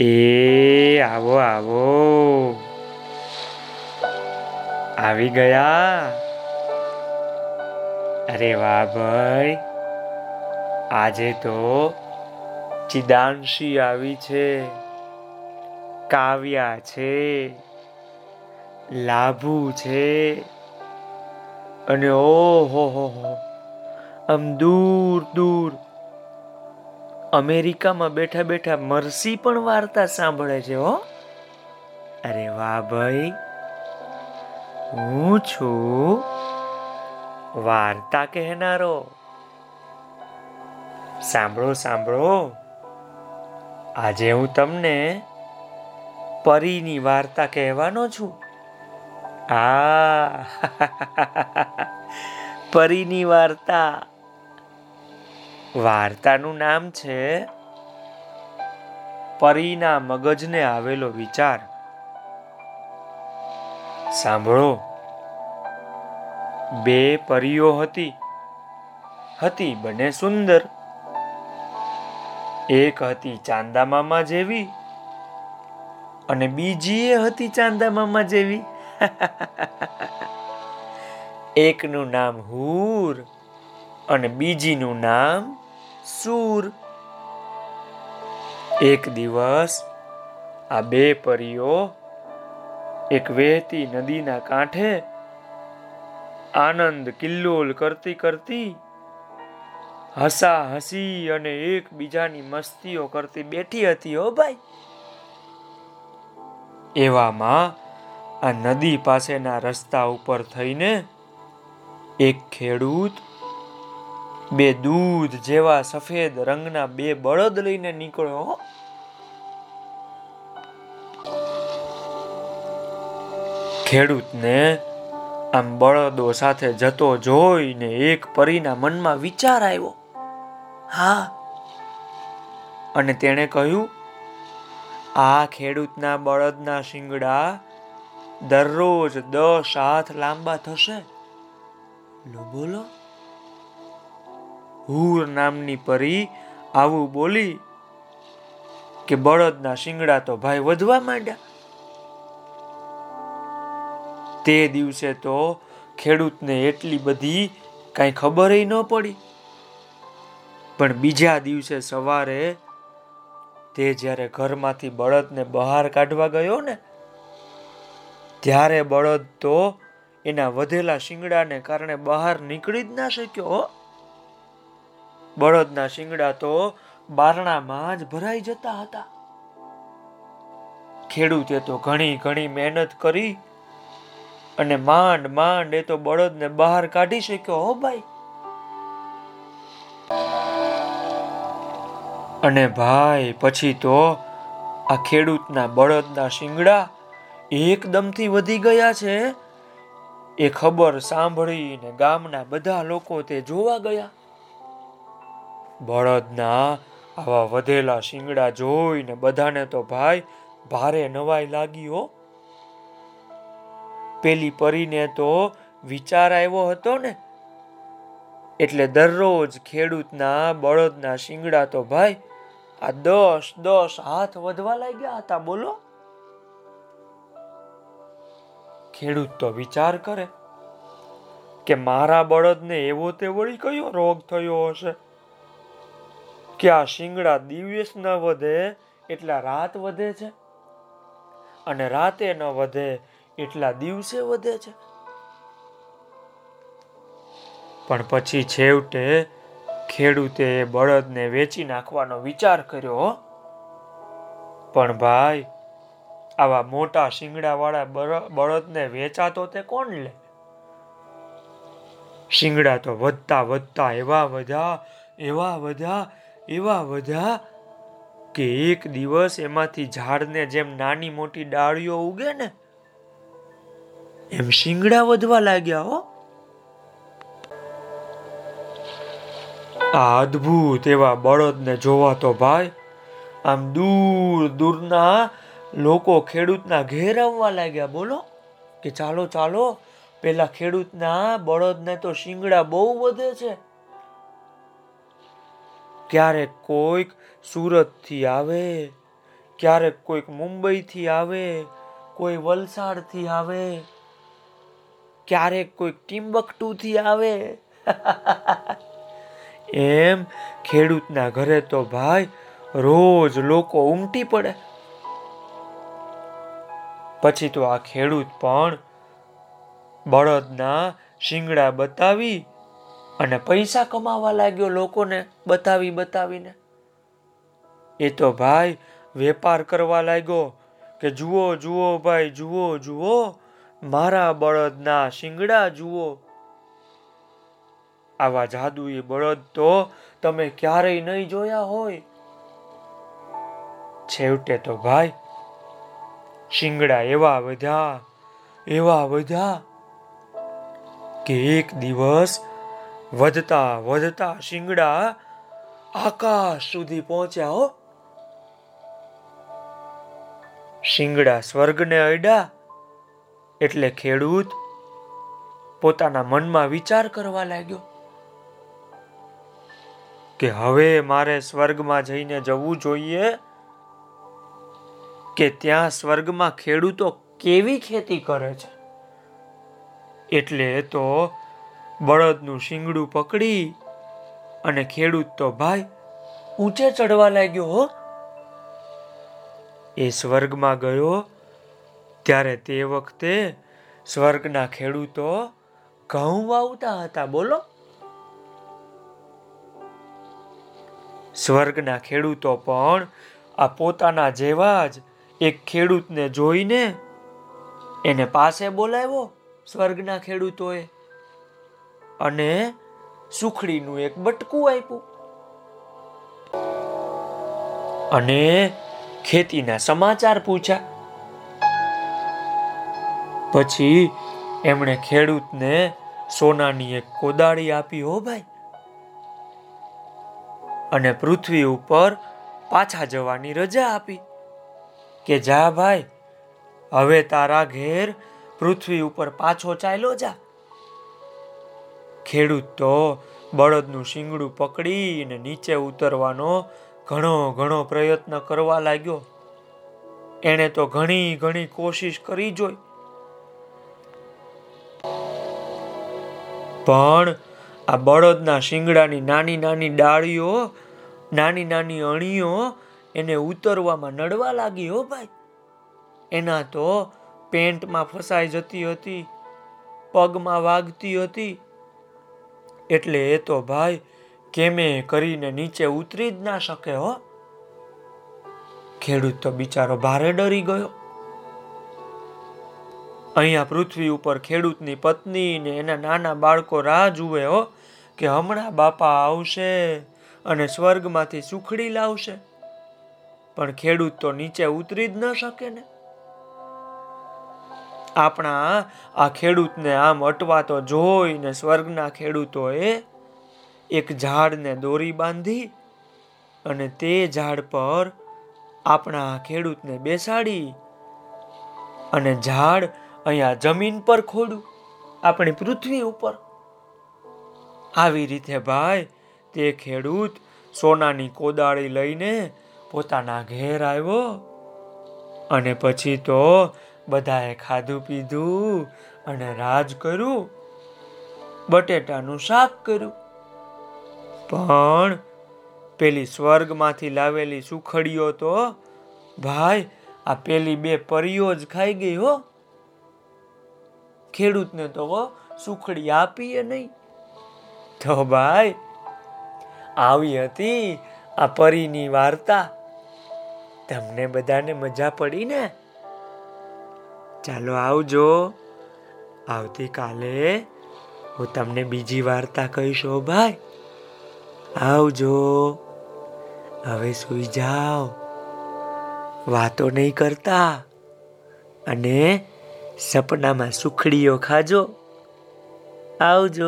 એ આવો આવો. આવી ગયા. અરે વાહ ભાઈ. આજે તો ચિદાંશી આવી છે. કાવ્યા છે. લાભુ છે. અને ઓહો, હો હો. આમ દૂર દૂર અમેરિકામાં બેઠા બેઠા મરસી પણ વાર્તા સાંભળે છે, હો. અરે વાહ ભાઈ. હું છું વાર્તા કહેનારો. સાંભળો સાંભળો. આજે હું તમને પરીની વાર્તા કહેવાનો છું. આ, પરીની વાર્તા. વાર્તાનું નામ છે પરીના મગજને આવેલો વિચાર. સાંભળો. બે પરીઓ હતી. હતી બને સુંદર. એક હતી ચાંદા મામા જેવી અને બીજી એ હતી ચાંદા મામા જેવી. એકનું નામ હુર. અને બીજીનું નામ સૂર. એક દિવસ આ બે પરીઓ એક વહેતી નદીના કાંઠે આનંદ કિલ્લોલ કરતી કરતી હસા હસી અને એકબીજાની મસ્તીઓ કરતી બેઠી હતી, હો ભાઈ. એવામાં આ નદી પાસેના રસ્તા ઉપર થઈને એક ખેડૂત બે દૂધ જેવા સફેદ રંગના બે બળદ લઈને નીકળ્યો. ખેડૂતને આમ બળદો સાથે જતો જોઈને એક પરીના મનમાં વિચાર આવ્યો. હા. અને તેણે કહ્યું, આ ખેડૂતના બળદના શિંગડા દરરોજ દસ હાથ લાંબા થશે. લો બોલો. હુર નામની પરી આવું બોલી કે બળદના શિંગડા તો ભાઈ વધવા માંડ્યા. તે દિવસે તો ખેડૂતને એટલી બધી કાંઈ ખબર ન પડી. પણ બીજા દિવસે સવારે તે જ્યારે ઘરમાંથી બળદને બહાર કાઢવા ગયો ને, ત્યારે બળદ તો એના વધેલા શિંગડાને કારણે બહાર નીકળી જ ના શક્યો. બળદના શિંગડા તો બારણામાં જ ભરાઈ જતા હતા. ખેડૂતે તો ઘણી ઘણી મહેનત કરી અને માંડ માંડ એ તો બળદને બહાર કાઢી શક્યો, હો ભાઈ. અને ભાઈ, પછી તો આ ખેડૂતના બળદના શિંગડા એકદમથી વધી ગયા છે. એ ખબર સાંભળીને ગામના બધા લોકો તે જોવા ગયા. બળદના આવા વધેલા શિંગડા જોઈને બધાને તો ભાઈ ભારે નવાઈ લાગી હો. પેલી પરીને તો વિચાર આવ્યો હતો ને. એટલે દરરોજ ખેડૂતના બળદના શિંગડા તો ભાઈ આ દસ દસ હાથ વધવા લાગ્યા હતા, બોલો. ખેડૂત તો વિચાર કરે કે મારા બળદને એવો તે વળી કયો રોગ થયો હશે? કે આ શિંગડા દિવસ ન વધે, એટલા રાત વધે છે. અને રાતે ન વધે, એટલા દિવસે વધે છે. પણ પછી છેવટે ખેડૂતે બળદને વેચી નાખવાનો વિચાર કર્યો. પણ ભાઈ, આવા મોટા શિંગડાવાળા બળદને વેચાતો તે કોણ લે? શિંગડા તો વધતા વધતા એવા વધ્યા એવા વધ્યા એવા વધ્યા કે એક દિવસ એમાંથી ઝાડને જેમ નાની મોટી ડાળીઓ ઉગે ને, એમ શિંગડા વધવા લાગ્યા હો. આ અદ્ભુત એવા બળદને જોવા તો ભાઈ, આમ દૂર દૂરના લોકો ખેડૂતના ઘેર આવવા લાગ્યા, બોલો. કે ચાલો ચાલો, પેલા ખેડૂતના બળદને તો શિંગડા બહુ વધે છે. ક્યારેક કોઈક સુરતથી આવે ક્યારેક કોઈક મુંબઈથી આવે, કોઈ વલસાડથી આવે ક્યારેક કોઈક ટીમ્બકટુથી આવે. એમ ખેડૂતના ઘરે તો ભાઈ રોજ લોકો ઉમટી પડે. પછી તો આ ખેડૂત પણ બળદના શિંગડા બતાવી અને પૈસા કમાવા લાગ્યો લોકોને બતાવી બતાવીને. એ તો ભાઈ વેપાર કરવા લાગ્યો કે જુઓ જુઓ ભાઈ, જુઓ જુઓ, મારા બળદના શિંગડા જુઓ. આવા જાદુઈ બળદ તો તમે ક્યારેય નહીં જોયા હોય. છેવટે તો ભાઈ શિંગડા એવા વધ્યા એવા વધ્યા કે એક દિવસ વધતા વધતા શિંગડા આકાશ સુધી પહોંચ્યા શિંગડા સ્વર્ગને અડ્યા એટલે ખેડૂત પોતાના મનમાં વિચાર કરવા લાગ્યો કે હવે મારે સ્વર્ગમાં જઈને જવું જોઈએ કે ત્યાં સ્વર્ગમાં ખેડૂતો કેવી ખેતી કરે છે? એટલે તો બળદનું શિંગડું પકડી અને ખેડૂત તો ભાઈ ઊંચે ચડવા લાગ્યો હો. એ સ્વર્ગમાં ગયો ત્યારે તે વખતે સ્વર્ગના ખેડૂતો ઘઉં વાવતા હતા, બોલો. સ્વર્ગના ખેડૂતો પણ આ પોતાના જેવા જ એક ખેડૂતને જોઈને એને પાસે બોલાવ્યો સ્વર્ગના ખેડૂતોએ. અને સુખડીનું એક બટકું આપ્યું. અને ખેતીના સમાચાર પૂછ્યા. પછી એમણે ખેડૂતને સોનાની એક કોદાળી આપી, હો ભાઈ. અને પૃથ્વી ઉપર પાછા જવાની રજા આપી કે, જા ભાઈ, હવે તારા ઘેર પૃથ્વી ઉપર પાછો ચાલ્યો જા. ખેડૂત તો બળદનું શિંગડું પકડીને નીચે ઉતરવાનો ઘણો ઘણો પ્રયત્ન કરવા લાગ્યો. એણે તો ઘણી ઘણી કોશિશ કરી જોઈ. પણ આ બળદના શિંગડાની નાની નાની ડાળીઓ, નાની નાની અણીઓ એને ઉતરવામાં નડવા લાગી હો ભાઈ. એના તો પેન્ટમાં ફસાઈ જતી હતી, પગમાં વાગતી હતી એટલે એ તો ભાઈ કેમે કરીને નીચે ઉતરી જ ના શકે હો. ખેડૂત તો બિચારો ભારે ડરી ગયો. અહીંયા પૃથ્વી ઉપર ખેડૂતની પત્ની ને એના નાના બાળકો રાહ જુએ હો કે હમણાં બાપા આવશે અને સ્વર્ગમાંથી સુખડી લાવશે. પણ ખેડૂત તો નીચે ઉતરી જ ન શકે ને. આપણા આ ખેડૂતને આમ અટવાતો જોઈને સ્વર્ગના ખેડૂતોએ એક ઝાડને દોરી બાંધી અને તે ઝાડ પર આપણા ખેડૂતને બેસાડી અને ઝાડ અહીંયા જમીન પર ખોડું આપણી પૃથ્વી ઉપર. આવી રીતે ભાઈ તે ખેડૂત સોનાની કોદાળી લઈને પોતાના ઘેર આવ્યો અને પછી તો બધાએ ખાધું પીધું અને રાજ કર્યું. બટેટાનું શાક કર્યું. પણ પેલી સ્વર્ગમાંથી લાવેલી સુખડીઓ તો ભાઈ, આ પેલી બે પરીઓ જ ખાઈ ગઈ હો. ખેડૂતને તો સુખડી આપીએ નહીં. તો ભાઈ, આવી હતી આ પરીની વાર્તા. તમને બધાને મજા પડી ને? ચાલો આવજો. આવતીકાલે હું તમને બીજી વાર્તા કહીશો ભાઈ. આવજો. હવે સુઈ જાઓ. વાતો નહીં કરતા. અને સપનામાં સુખડીઓ ખાજો. આવજો.